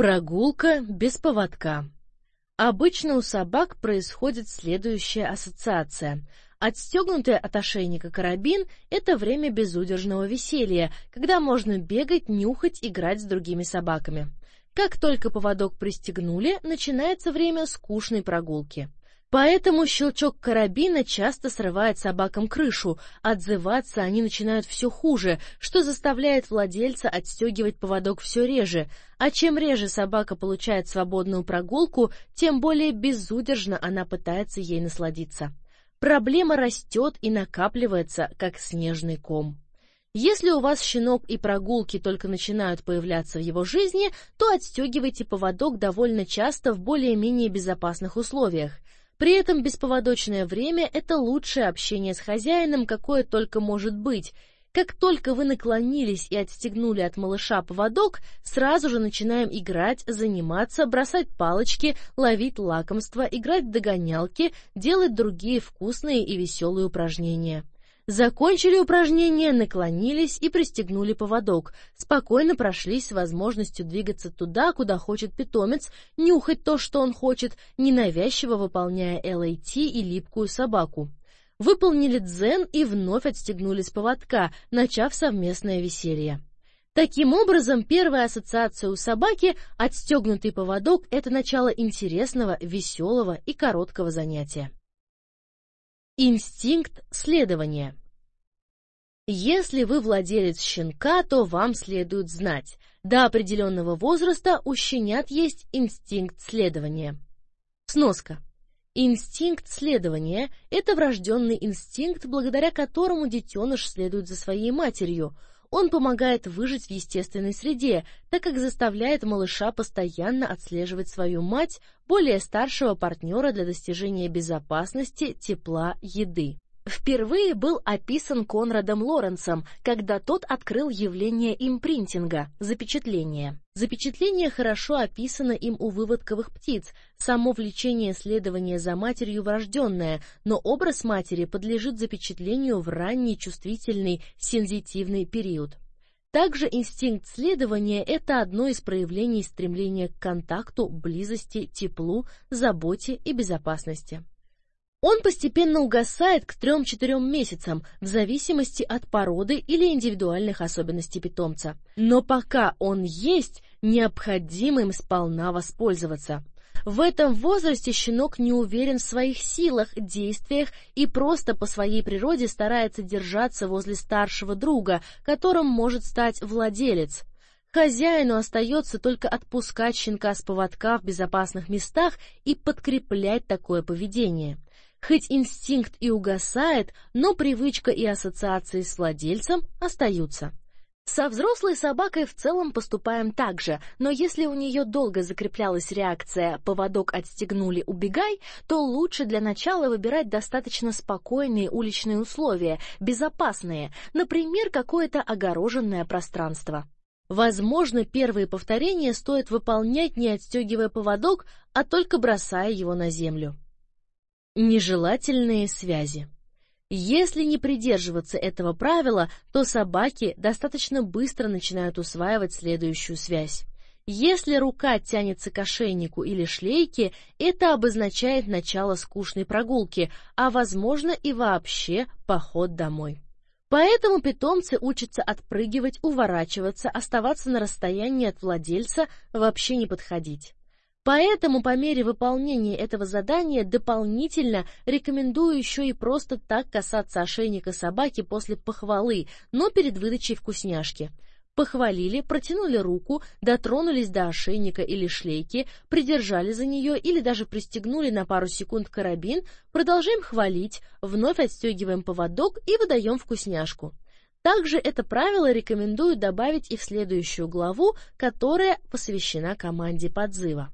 Прогулка без поводка. Обычно у собак происходит следующая ассоциация. Отстегнутый от ошейника карабин — это время безудержного веселья, когда можно бегать, нюхать, играть с другими собаками. Как только поводок пристегнули, начинается время скучной прогулки. Поэтому щелчок карабина часто срывает собакам крышу, отзываться они начинают все хуже, что заставляет владельца отстегивать поводок все реже, а чем реже собака получает свободную прогулку, тем более безудержно она пытается ей насладиться. Проблема растет и накапливается, как снежный ком. Если у вас щенок и прогулки только начинают появляться в его жизни, то отстегивайте поводок довольно часто в более-менее безопасных условиях – при этом бесповодочное время — это лучшее общение с хозяином, какое только может быть. Как только вы наклонились и отстегнули от малыша поводок, сразу же начинаем играть, заниматься, бросать палочки, ловить лакомства, играть в догонялки, делать другие вкусные и веселые упражнения. Закончили упражнение, наклонились и пристегнули поводок. Спокойно прошлись с возможностью двигаться туда, куда хочет питомец, нюхать то, что он хочет, ненавязчиво выполняя ЛАТ и липкую собаку. Выполнили дзен и вновь отстегнули с поводка, начав совместное веселье. Таким образом, первая ассоциация у собаки — отстегнутый поводок — это начало интересного, веселого и короткого занятия. Инстинкт следования. Если вы владелец щенка, то вам следует знать, до определенного возраста у щенят есть инстинкт следования. Сноска. Инстинкт следования – это врожденный инстинкт, благодаря которому детеныш следует за своей матерью – он помогает выжить в естественной среде, так как заставляет малыша постоянно отслеживать свою мать, более старшего партнера для достижения безопасности, тепла, еды впервые был описан Конрадом Лоренсом, когда тот открыл явление импринтинга, запечатления. Запечатление хорошо описано им у выводковых птиц, само влечение следования за матерью врожденное, но образ матери подлежит запечатлению в ранний чувствительный сензитивный период. Также инстинкт следования – это одно из проявлений стремления к контакту, близости, теплу, заботе и безопасности. Он постепенно угасает к 3-4 месяцам, в зависимости от породы или индивидуальных особенностей питомца. Но пока он есть, необходимо им сполна воспользоваться. В этом возрасте щенок не уверен в своих силах, действиях и просто по своей природе старается держаться возле старшего друга, которым может стать владелец. Хозяину остается только отпускать щенка с поводка в безопасных местах и подкреплять такое поведение. Хоть инстинкт и угасает, но привычка и ассоциации с владельцем остаются. Со взрослой собакой в целом поступаем так же, но если у нее долго закреплялась реакция «поводок отстегнули, убегай», то лучше для начала выбирать достаточно спокойные уличные условия, безопасные, например, какое-то огороженное пространство. Возможно, первые повторения стоит выполнять не отстегивая поводок, а только бросая его на землю. Нежелательные связи. Если не придерживаться этого правила, то собаки достаточно быстро начинают усваивать следующую связь. Если рука тянется к ошейнику или шлейке, это обозначает начало скучной прогулки, а возможно и вообще поход домой. Поэтому питомцы учатся отпрыгивать, уворачиваться, оставаться на расстоянии от владельца, вообще не подходить. Поэтому по мере выполнения этого задания дополнительно рекомендую еще и просто так касаться ошейника собаки после похвалы, но перед выдачей вкусняшки. Похвалили, протянули руку, дотронулись до ошейника или шлейки, придержали за нее или даже пристегнули на пару секунд карабин, продолжаем хвалить, вновь отстегиваем поводок и выдаем вкусняшку. Также это правило рекомендую добавить и в следующую главу, которая посвящена команде подзыва.